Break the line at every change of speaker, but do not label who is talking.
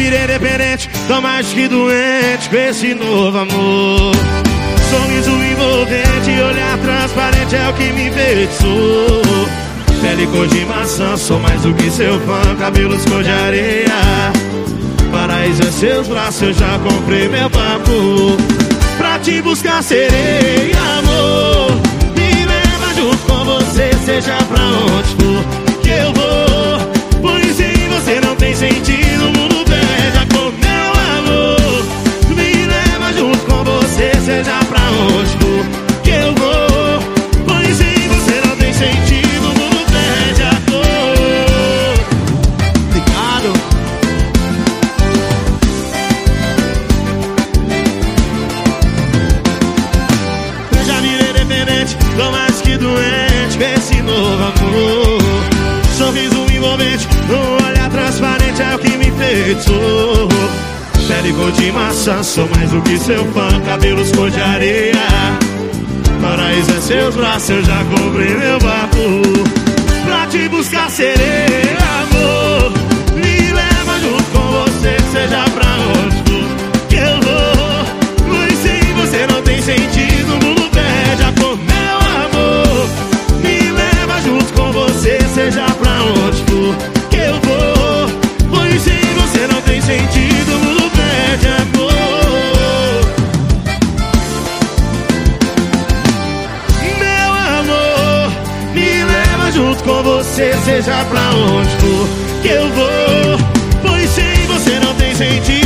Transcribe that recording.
virei dependente, tô mais que doente com esse novo amor. Sorriso envolvente, olhar transparente é o que me enfeitiçou. Pele cor de maçã, sou mais do que seu fã, cabelos cor de areia. Paraíso é seus braços, eu já comprei meu papo. Te buscar serei tô mais que doente com esse novo amor. Sorriso envolvente, um olhar transparente é o que me enfeitiçou. Pele cor de maçã, sou mais do que seu fã, cabelos cor de areia. Paraíso é seus braços, eu já comprei meu barco. Pra te buscar serei com você, seja pra onde for que eu vou. Pois sem você não tem sentido,